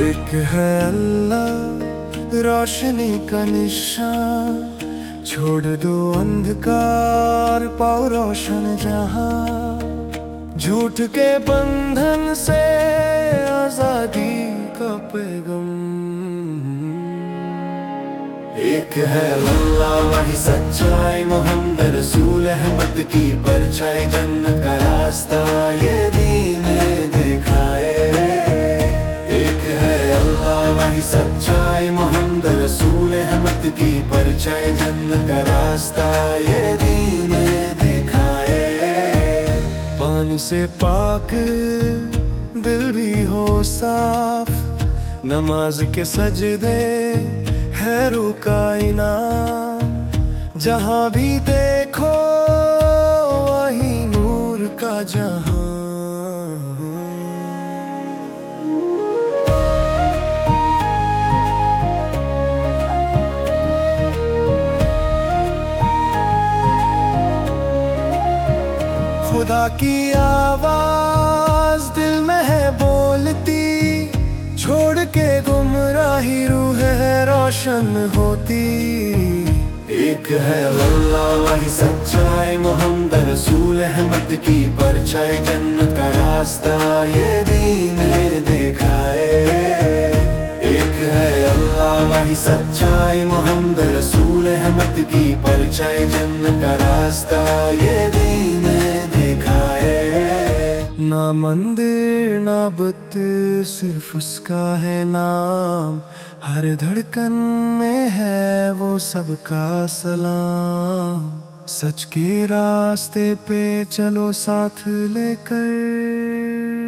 एक है अल्लाह, रोशनी का निशान। छोड़ दो अंधकार, पाओ रोशन जहाँ। झूठ के बंधन से आज़ादी का पैगम। एक है अल्लाह, वही सच्चाई, मोहम्मद रसूल, अहमद की परछाई, जन्नत का रास्ता, ये दीन दिखाए रसूल की परछाई जन्नत का रास्ता ये दीन दिखाए। पानी से पाक दिल भी हो साफ़, नमाज़ के सजदे है रुका इनाम। जहाँ भी देखो खुदा की आवाज़ दिल में है बोलती, छोड़ के गुमराही रूह है रोशन होती। एक है अल्लाह, वही सच्चाई, मोहम्मद रसूल अहमद की परछाई, जन्नत का रास्ता, ये दीन दिखाए एक है अल्लाह, वही सच्चाई, मोहम्मद रसूल अहमद की परछाई, जन्नत का रास्ता, ये दीन ना मंदिर, ना बुत, सिर्फ़ उसका है नाम। हर धड़कन में है वो सबका सलाम। सच के रास्ते पे चलो साथ लेकर।